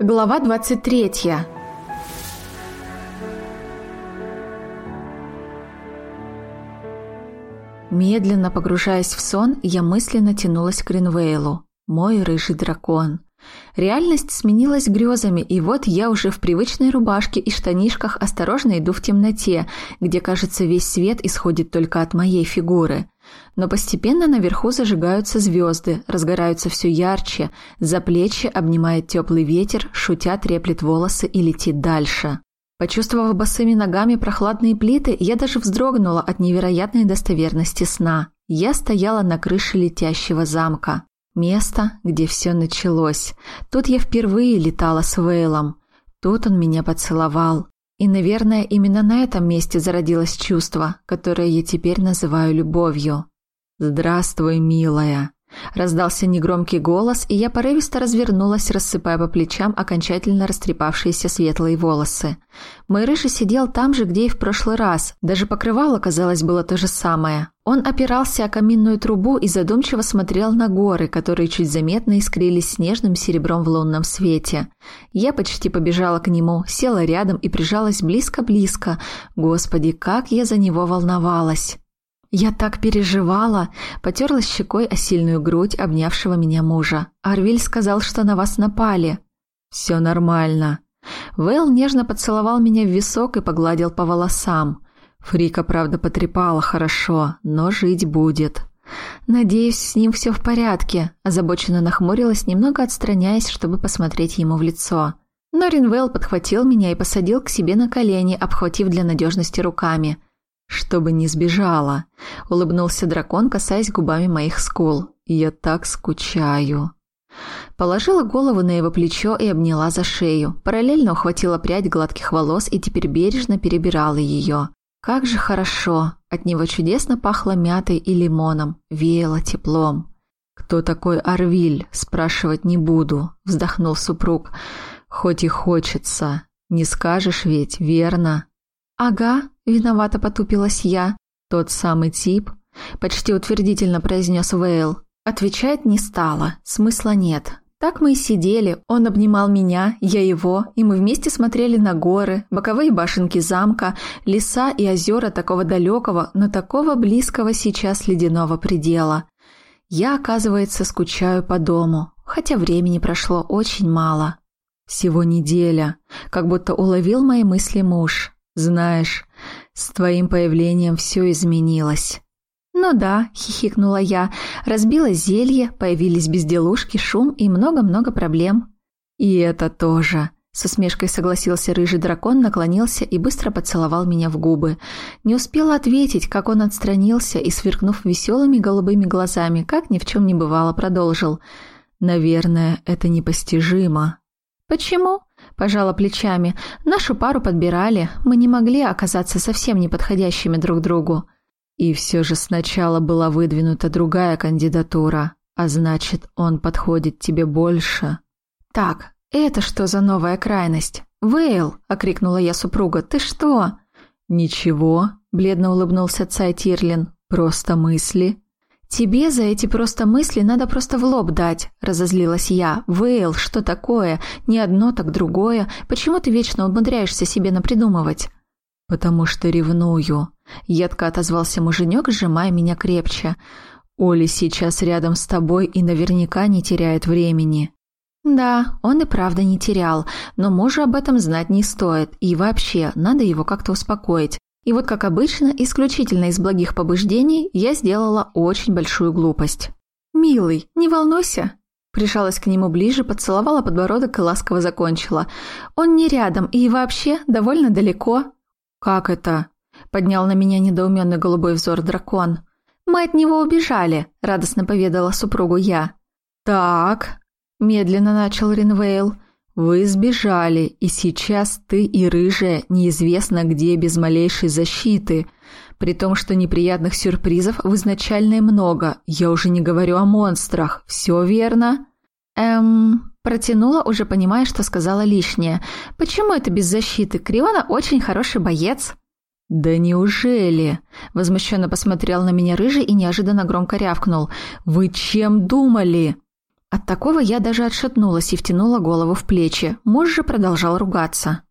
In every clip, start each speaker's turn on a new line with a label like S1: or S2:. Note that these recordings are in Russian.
S1: Глава 23 Медленно погружаясь в сон, я мысленно тянулась к Ринвейлу. Мой рыжий дракон. Реальность сменилась грезами, и вот я уже в привычной рубашке и штанишках осторожно иду в темноте, где, кажется, весь свет исходит только от моей фигуры. Но постепенно наверху зажигаются звезды, разгораются все ярче, за плечи обнимает теплый ветер, шутя треплет волосы и летит дальше. Почувствовав босыми ногами прохладные плиты, я даже вздрогнула от невероятной достоверности сна. Я стояла на крыше летящего замка. Место, где все началось. Тут я впервые летала с Вейлом. Тут он меня поцеловал. И, наверное, именно на этом месте зародилось чувство, которое я теперь называю любовью. «Здравствуй, милая!» Раздался негромкий голос, и я порывисто развернулась, рассыпая по плечам окончательно растрепавшиеся светлые волосы. Мой рыжий сидел там же, где и в прошлый раз. Даже покрывало, казалось, было то же самое. Он опирался о каминную трубу и задумчиво смотрел на горы, которые чуть заметно искрились снежным серебром в лунном свете. Я почти побежала к нему, села рядом и прижалась близко-близко. Господи, как я за него волновалась! Я так переживала, потерла щекой о сильную грудь обнявшего меня мужа. Арвиль сказал, что на вас напали. Все нормально. Вэл нежно поцеловал меня в висок и погладил по волосам. Фрика, правда, потрепала хорошо, но жить будет. Надеюсь, с ним все в порядке. Озабоченно нахмурилась, немного отстраняясь, чтобы посмотреть ему в лицо. Но Ринвелл подхватил меня и посадил к себе на колени, обхватив для надежности руками – «Чтобы не сбежала», — улыбнулся дракон, касаясь губами моих скул. «Я так скучаю». Положила голову на его плечо и обняла за шею. Параллельно ухватила прядь гладких волос и теперь бережно перебирала ее. Как же хорошо! От него чудесно пахло мятой и лимоном, веяло теплом. «Кто такой Арвиль?» – спрашивать не буду, – вздохнул супруг. «Хоть и хочется. Не скажешь ведь, верно?» «Ага», — виновато потупилась я. «Тот самый тип?» — почти утвердительно произнес Вейл. Отвечать не стало, смысла нет. Так мы и сидели, он обнимал меня, я его, и мы вместе смотрели на горы, боковые башенки замка, леса и озера такого далекого, но такого близкого сейчас ледяного предела. Я, оказывается, скучаю по дому, хотя времени прошло очень мало. Всего неделя, как будто уловил мои мысли муж. Знаешь, с твоим появлением все изменилось». «Ну да», — хихикнула я, разбилось зелье, появились безделушки, шум и много-много проблем. «И это тоже», — с усмешкой согласился рыжий дракон, наклонился и быстро поцеловал меня в губы. Не успела ответить, как он отстранился и, сверкнув веселыми голубыми глазами, как ни в чем не бывало, продолжил. «Наверное, это непостижимо». «Почему?» Пожала плечами. Нашу пару подбирали. Мы не могли оказаться совсем неподходящими друг другу. И все же сначала была выдвинута другая кандидатура. А значит, он подходит тебе больше. Так, это что за новая крайность? «Вейл!» — окрикнула я супруга. «Ты что?» «Ничего», — бледно улыбнулся Цай Тирлин. «Просто мысли». «Тебе за эти просто мысли надо просто в лоб дать», – разозлилась я. «Вейл, что такое? Не одно, так другое. Почему ты вечно умудряешься себе напридумывать?» «Потому что ревную», – едко отозвался муженек, сжимая меня крепче. «Оли сейчас рядом с тобой и наверняка не теряет времени». Да, он и правда не терял, но мужу об этом знать не стоит, и вообще, надо его как-то успокоить. И вот, как обычно, исключительно из благих побуждений, я сделала очень большую глупость. «Милый, не волнуйся!» Прижалась к нему ближе, поцеловала подбородок и ласково закончила. «Он не рядом и вообще довольно далеко». «Как это?» – поднял на меня недоуменный голубой взор дракон. «Мы от него убежали», – радостно поведала супругу я. «Так», – медленно начал Ринвейл. «Вы сбежали, и сейчас ты и рыжая неизвестно где без малейшей защиты, при том, что неприятных сюрпризов в изначальной много, я уже не говорю о монстрах, все верно?» «Эм...» Протянула, уже понимая, что сказала лишнее. «Почему это без защиты? Криона очень хороший боец». «Да неужели?» Возмущенно посмотрел на меня рыжий и неожиданно громко рявкнул. «Вы чем думали?» От такого я даже отшатнулась и втянула голову в плечи. Муж же продолжал ругаться.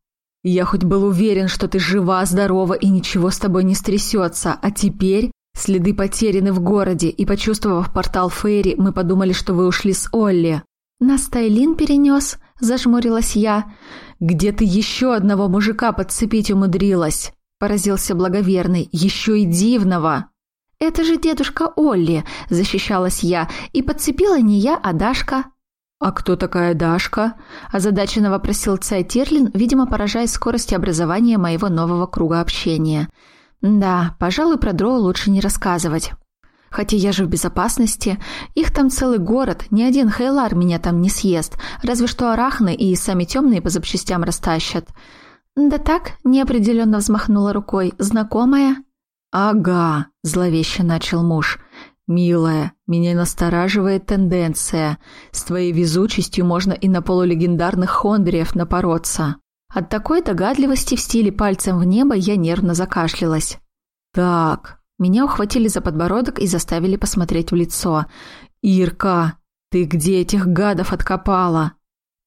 S1: «Я хоть был уверен, что ты жива, здорова и ничего с тобой не стрясется, а теперь следы потеряны в городе, и, почувствовав портал Фейри, мы подумали, что вы ушли с Олли». «Нас Тайлин перенес?» – зажмурилась я. «Где ты еще одного мужика подцепить умудрилась?» – поразился благоверный. «Еще и дивного!» «Это же дедушка Олли!» – защищалась я. «И подцепила не я, а Дашка». «А кто такая Дашка?» – озадаченно вопросил Цай Тирлин, видимо, поражаясь скорости образования моего нового круга общения. «Да, пожалуй, про Дроу лучше не рассказывать. Хотя я же в безопасности. Их там целый город, ни один Хейлар меня там не съест, разве что арахны и сами темные по запчастям растащат». «Да так», – неопределенно взмахнула рукой, – «знакомая?» «Ага», – зловеще начал муж. «Милая, меня настораживает тенденция. С твоей везучестью можно и на полулегендарных хондриев напороться». От такой догадливости в стиле пальцем в небо я нервно закашлялась. «Так». Меня ухватили за подбородок и заставили посмотреть в лицо. «Ирка, ты где этих гадов откопала?»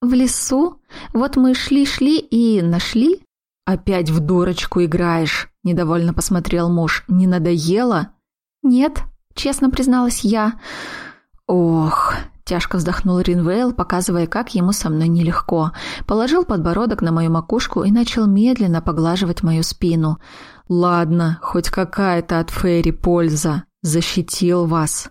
S1: «В лесу? Вот мы шли-шли и нашли?» «Опять в дурочку играешь», – недовольно посмотрел муж. «Не надоело?» «Нет», – честно призналась я. «Ох», – тяжко вздохнул Ринвейл, показывая, как ему со мной нелегко. Положил подбородок на мою макушку и начал медленно поглаживать мою спину. «Ладно, хоть какая-то от Фейри польза. Защитил вас».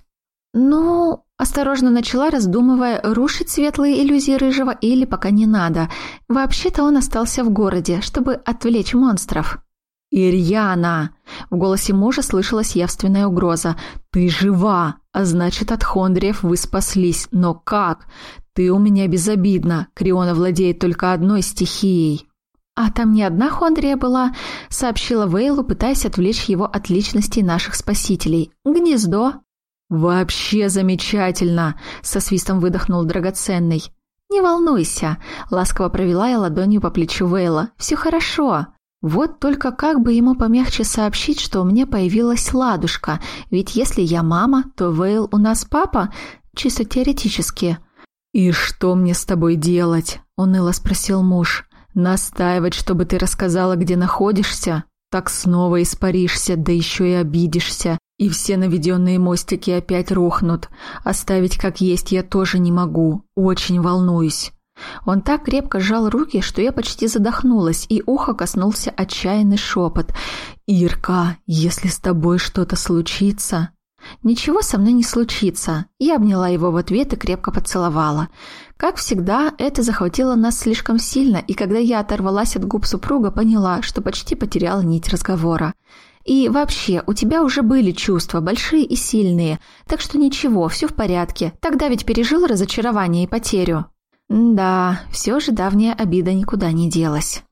S1: «Ну...» Осторожно начала, раздумывая, рушить светлые иллюзии Рыжего или пока не надо. Вообще-то он остался в городе, чтобы отвлечь монстров. «Ирьяна!» В голосе мужа слышалась явственная угроза. «Ты жива! А значит, от Хондриев вы спаслись. Но как? Ты у меня безобидна. Криона владеет только одной стихией». «А там не одна Хондрия была», — сообщила Вейлу, пытаясь отвлечь его от личностей наших спасителей. «Гнездо». «Вообще замечательно!» – со свистом выдохнул драгоценный. «Не волнуйся», – ласково провела я ладонью по плечу Вейла. «Все хорошо». Вот только как бы ему помягче сообщить, что у меня появилась ладушка, ведь если я мама, то Вейл у нас папа, чисто теоретически. «И что мне с тобой делать?» – уныло спросил муж. «Настаивать, чтобы ты рассказала, где находишься? Так снова испаришься, да еще и обидишься. И все наведенные мостики опять рухнут. Оставить как есть я тоже не могу. Очень волнуюсь. Он так крепко сжал руки, что я почти задохнулась, и ухо коснулся отчаянный шепот. «Ирка, если с тобой что-то случится...» «Ничего со мной не случится». Я обняла его в ответ и крепко поцеловала. Как всегда, это захватило нас слишком сильно, и когда я оторвалась от губ супруга, поняла, что почти потеряла нить разговора. И вообще, у тебя уже были чувства, большие и сильные, так что ничего, все в порядке. Тогда ведь пережил разочарование и потерю. Да, все же давняя обида никуда не делась.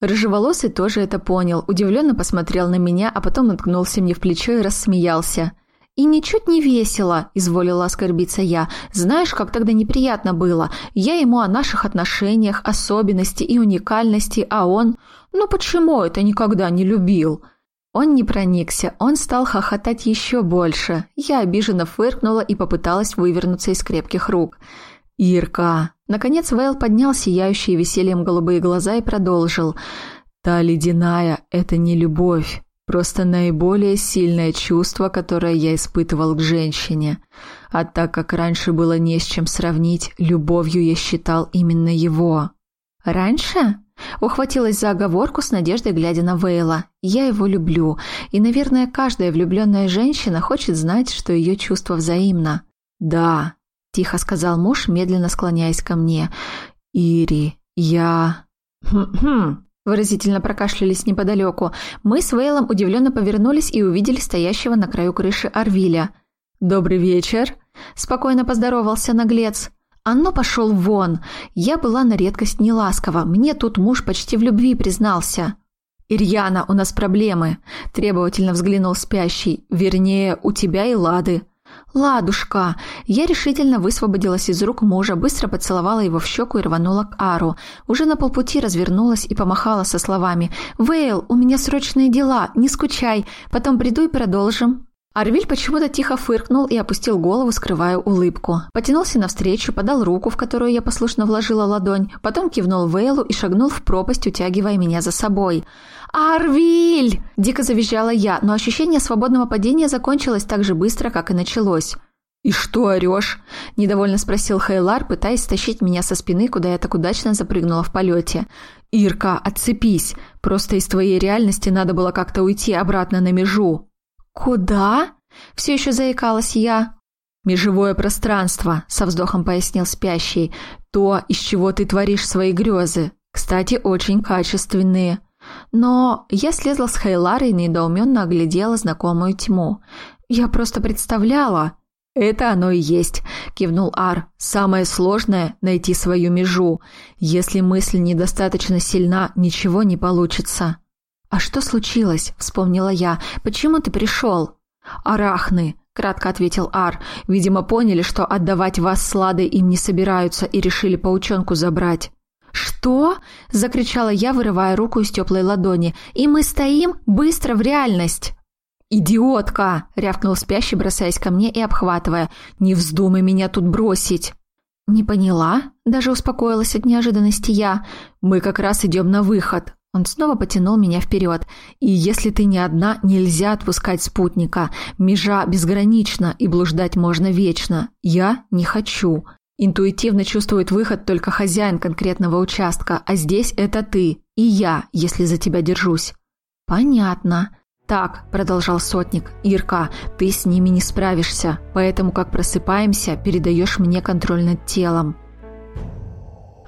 S1: Рыжеволосый тоже это понял, удивленно посмотрел на меня, а потом наткнулся мне в плечо и рассмеялся. «И ничуть не весело», – изволила оскорбиться я. «Знаешь, как тогда неприятно было. Я ему о наших отношениях, особенности и уникальности, а он... Ну почему это никогда не любил?» Он не проникся, он стал хохотать еще больше. Я обиженно фыркнула и попыталась вывернуться из крепких рук. «Ирка!» Наконец Вейл поднял сияющие весельем голубые глаза и продолжил. «Та ледяная – это не любовь, просто наиболее сильное чувство, которое я испытывал к женщине. А так как раньше было не с чем сравнить, любовью я считал именно его». «Раньше?» Ухватилась за оговорку с надеждой, глядя на Вейла. «Я его люблю, и, наверное, каждая влюбленная женщина хочет знать, что ее чувство взаимно». «Да», – тихо сказал муж, медленно склоняясь ко мне. «Ири, я...» «Хм-хм», выразительно прокашлялись неподалеку. Мы с Вейлом удивленно повернулись и увидели стоящего на краю крыши Арвиля. «Добрый вечер», – спокойно поздоровался наглец. «Анно пошел вон! Я была на редкость неласкова. Мне тут муж почти в любви признался». «Ирьяна, у нас проблемы», – требовательно взглянул спящий. «Вернее, у тебя и Лады». «Ладушка!» Я решительно высвободилась из рук мужа, быстро поцеловала его в щеку и рванула к Ару. Уже на полпути развернулась и помахала со словами «Вейл, у меня срочные дела, не скучай, потом приду и продолжим». Арвиль почему-то тихо фыркнул и опустил голову, скрывая улыбку. Потянулся навстречу, подал руку, в которую я послушно вложила ладонь, потом кивнул Вейлу и шагнул в пропасть, утягивая меня за собой. «Арвиль!» – дико завизжала я, но ощущение свободного падения закончилось так же быстро, как и началось.
S2: «И что орешь?»
S1: – недовольно спросил Хейлар, пытаясь стащить меня со спины, куда я так удачно запрыгнула в полете.
S2: «Ирка, отцепись! Просто из твоей реальности надо было как-то уйти обратно на межу».
S1: «Куда?» – все еще заикалась я.
S2: «Межевое пространство», – со вздохом пояснил спящий. «То, из чего ты творишь свои грезы. Кстати, очень качественные».
S1: Но я слезла с Хейлара и недоуменно оглядела знакомую тьму. Я просто представляла.
S2: «Это оно и есть», – кивнул Ар. «Самое сложное – найти свою межу. Если мысль недостаточно сильна, ничего не получится».
S1: «А что случилось?» – вспомнила я. «Почему ты пришел?»
S2: «Арахны», – кратко ответил Ар. «Видимо, поняли, что отдавать вас с Ладой им не собираются и решили паучонку забрать».
S1: «Что?» – закричала я, вырывая руку из теплой ладони. «И мы стоим быстро в реальность!»
S2: «Идиотка!» – рявкнул спящий, бросаясь ко мне и обхватывая. «Не вздумай меня тут бросить!»
S1: «Не поняла?» – даже успокоилась от неожиданности я.
S2: «Мы как раз идем на выход!»
S1: Он снова потянул меня вперед.
S2: «И если ты не одна, нельзя отпускать спутника. Межа безгранична, и блуждать можно вечно. Я не хочу. Интуитивно чувствует выход только хозяин конкретного участка, а здесь это ты и я, если за тебя держусь».
S1: «Понятно».
S2: «Так», – продолжал сотник, – «Ирка, ты с ними не справишься, поэтому, как просыпаемся, передаешь мне контроль над телом».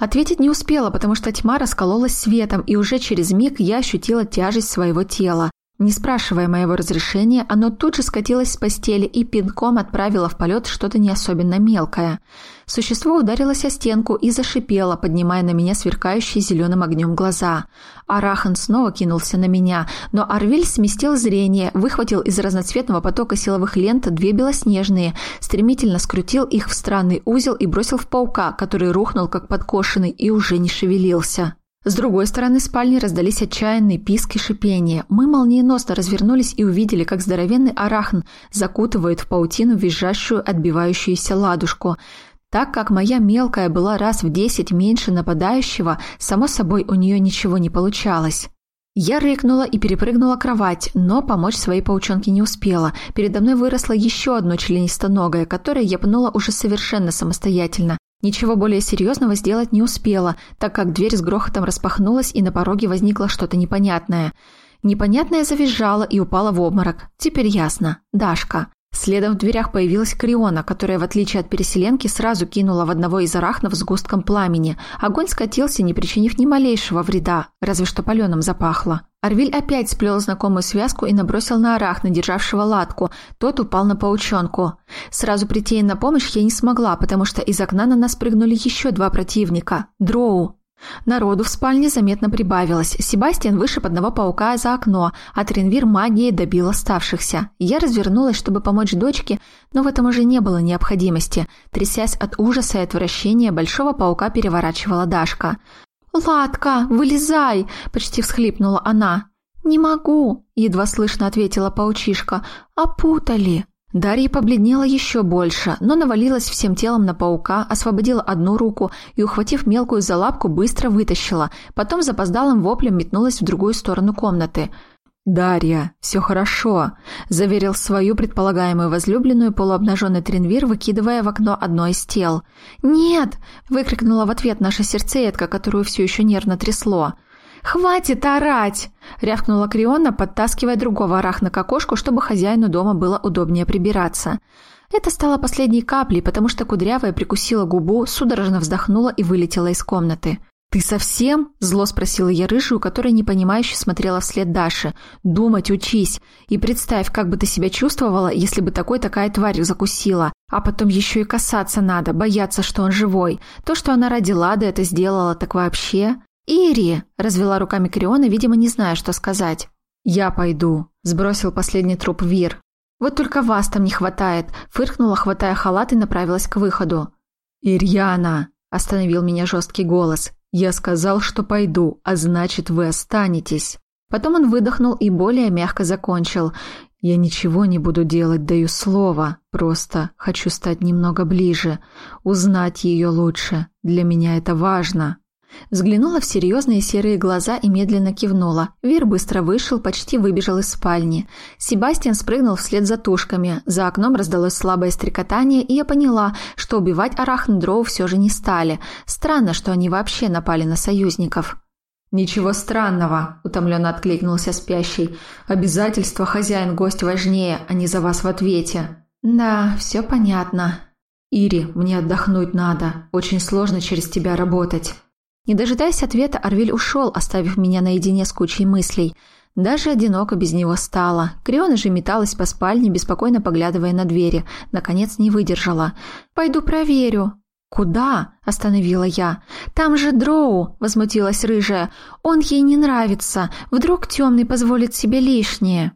S1: Ответить не успела, потому что тьма раскололась светом, и уже через миг я ощутила тяжесть своего тела. Не спрашивая моего разрешения, оно тут же скатилось с постели и пинком отправило в полет что-то не особенно мелкое. Существо ударилось о стенку и зашипело, поднимая на меня сверкающие зеленым огнем глаза. Арахан снова кинулся на меня, но Арвиль сместил зрение, выхватил из разноцветного потока силовых лент две белоснежные, стремительно скрутил их в странный узел и бросил в паука, который рухнул как подкошенный и уже не шевелился. С другой стороны спальни раздались отчаянные писки и шипения. Мы молниеносно развернулись и увидели, как здоровенный арахн закутывает в паутину визжащую, отбивающуюся ладушку. Так как моя мелкая была раз в десять меньше нападающего, само собой у нее ничего не получалось. Я рыкнула и перепрыгнула кровать, но помочь своей паучонке не успела. Передо мной выросло еще одно членистоногое, которое я пнула уже совершенно самостоятельно. Ничего более серьезного сделать не успела, так как дверь с грохотом распахнулась и на пороге возникло что-то непонятное. Непонятное завизжало и упало в обморок. Теперь ясно. Дашка. Следом в дверях появилась Криона, которая, в отличие от переселенки, сразу кинула в одного из арахнов с густком пламени. Огонь скатился, не причинив ни малейшего вреда, разве что паленым запахло. Арвиль опять сплел знакомую связку и набросил на арахна, державшего латку. Тот упал на паучонку. Сразу прийти на помощь я не смогла, потому что из окна на нас прыгнули еще два противника. Дроу. Народу в спальне заметно прибавилось. Себастьян вышиб одного паука за окно, а Тренвир магией добил оставшихся. Я развернулась, чтобы помочь дочке, но в этом уже не было необходимости. Трясясь от ужаса и отвращения, большого паука переворачивала Дашка. «Ладка, вылезай!» – почти всхлипнула она. «Не могу!» – едва слышно ответила паучишка. «Опутали!» Дарья побледнела еще больше, но навалилась всем телом на паука, освободила одну руку и, ухватив мелкую за лапку, быстро вытащила. Потом запоздалым воплем метнулась в другую сторону комнаты.
S2: «Дарья, все хорошо», – заверил свою предполагаемую возлюбленную полуобнаженный Тренвир, выкидывая в окно одно из тел.
S1: «Нет!» – выкрикнула в ответ наша сердцеедка, которую все еще нервно трясло. «Хватит орать!» – рявкнула Криона, подтаскивая другого арахна к окошку, чтобы хозяину дома было удобнее прибираться. Это стало последней каплей, потому что Кудрявая прикусила губу, судорожно вздохнула и вылетела из комнаты. «Ты совсем?» – зло спросила я рыжую, которая непонимающе смотрела вслед Даши. «Думать учись. И представь, как бы ты себя чувствовала, если бы такой такая тварь закусила. А потом еще и касаться надо, бояться, что он живой. То, что она ради Лады это сделала, так вообще...» «Ири!» – развела руками Криона, видимо, не зная, что сказать.
S2: «Я пойду», – сбросил последний труп Вир.
S1: «Вот только вас там не хватает», – фыркнула, хватая халат и направилась к выходу.
S2: «Ирьяна!» – остановил меня жесткий голос. «Я сказал, что пойду, а значит, вы останетесь».
S1: Потом он выдохнул и более мягко закончил.
S2: Я ничего не буду делать, даю слово. Просто хочу стать немного ближе, узнать ее лучше. Для меня это важно.
S1: Взглянула в серьезные серые глаза и медленно кивнула. Вир быстро вышел, почти выбежал из спальни. Себастьян спрыгнул вслед за тушками. За окном раздалось слабое стрекотание, и я поняла, что убивать арахндроу все же не стали. Странно, что они вообще напали на союзников.
S2: «Ничего странного», – утомленно откликнулся спящий. «Обязательства хозяин-гость важнее, а не за вас в ответе».
S1: «Да, все понятно».
S2: «Ири, мне отдохнуть надо. Очень сложно через тебя работать».
S1: Не дожидаясь ответа, Арвиль ушел, оставив меня наедине с кучей мыслей. Даже одиноко без него стало. Криона же металась по спальне, беспокойно поглядывая на двери. Наконец не выдержала. «Пойду проверю». «Куда?» – остановила я. «Там же Дроу!» – возмутилась рыжая. «Он ей не нравится. Вдруг темный позволит себе лишнее?»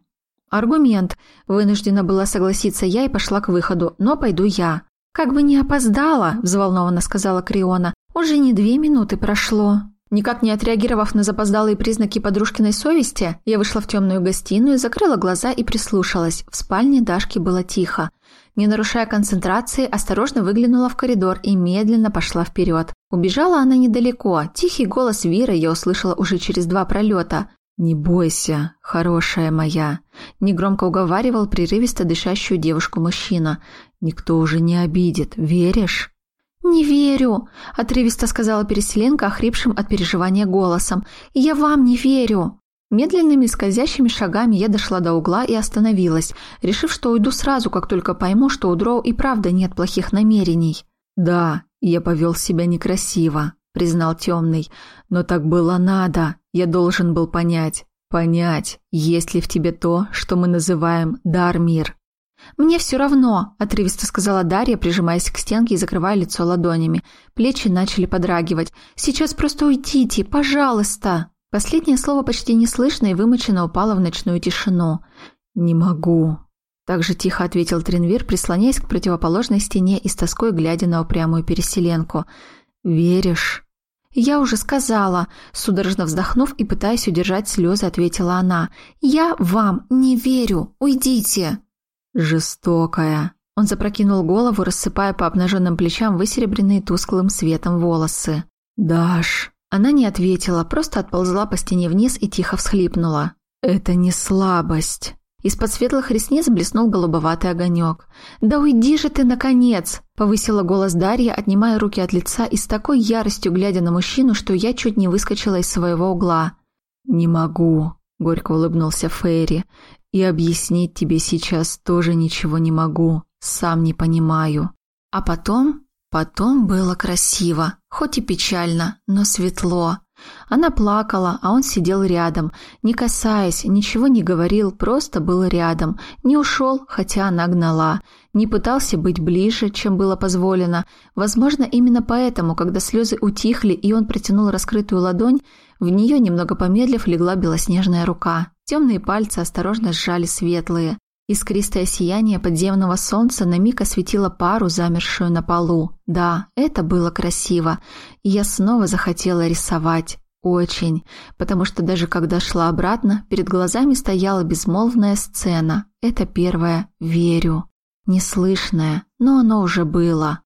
S1: «Аргумент». Вынуждена была согласиться я и пошла к выходу. «Но пойду я». «Как бы не опоздала», – взволнованно сказала Криона. «Уже не две минуты прошло». Никак не отреагировав на запоздалые признаки подружкиной совести, я вышла в темную гостиную, закрыла глаза и прислушалась. В спальне Дашки было тихо. Не нарушая концентрации, осторожно выглянула в коридор и медленно пошла вперед. Убежала она недалеко. Тихий голос Виры я услышала уже через два пролета.
S2: «Не бойся, хорошая моя», – негромко уговаривал прерывисто дышащую девушку мужчина. «Никто уже не обидит, веришь?»
S1: «Не верю», – отрывисто сказала переселенка, охрипшим от переживания голосом. «Я вам не верю». Медленными скользящими шагами я дошла до угла и остановилась, решив, что уйду сразу, как только пойму, что у Дроу и правда нет плохих намерений.
S2: «Да, я повел себя некрасиво», – признал темный. «Но так было надо. Я должен был понять. Понять, есть ли в тебе то, что мы называем дар-мир.
S1: «Мне все равно», – отрывисто сказала Дарья, прижимаясь к стенке и закрывая лицо ладонями. Плечи начали подрагивать. «Сейчас просто уйдите, пожалуйста!» Последнее слово почти неслышно и вымоченно упало в ночную тишину.
S2: «Не могу», – так же тихо ответил Тринвир, прислоняясь к противоположной стене и с тоской глядя на упрямую переселенку. «Веришь?»
S1: «Я уже сказала», – судорожно вздохнув и пытаясь удержать слезы, ответила она. «Я вам не верю. Уйдите!»
S2: «Жестокая». Он запрокинул голову, рассыпая по обнаженным плечам высеребренные тусклым светом волосы. «Даш».
S1: Она не ответила, просто отползла по стене вниз и тихо всхлипнула.
S2: «Это не слабость».
S1: Из-под светлых ресниц блеснул голубоватый огонек. «Да уйди же ты, наконец!» – повысила голос Дарья, отнимая руки от лица и с такой яростью глядя на мужчину, что я чуть не выскочила из своего угла.
S2: «Не могу», – горько улыбнулся Фейри. И объяснить тебе сейчас тоже ничего не могу, сам не понимаю.
S1: А потом... Потом было красиво, хоть и печально, но светло. Она плакала, а он сидел рядом, не касаясь, ничего не говорил, просто был рядом. Не ушел, хотя она гнала. Не пытался быть ближе, чем было позволено. Возможно, именно поэтому, когда слезы утихли и он протянул раскрытую ладонь, в нее, немного помедлив, легла белоснежная рука. Темные пальцы осторожно сжали светлые. Искристое сияние подземного солнца на миг осветило пару, замершую на полу. Да, это было красиво. И я снова захотела рисовать. Очень. Потому что даже когда шла обратно, перед глазами стояла безмолвная сцена. Это первое «верю». Неслышное, но оно уже было.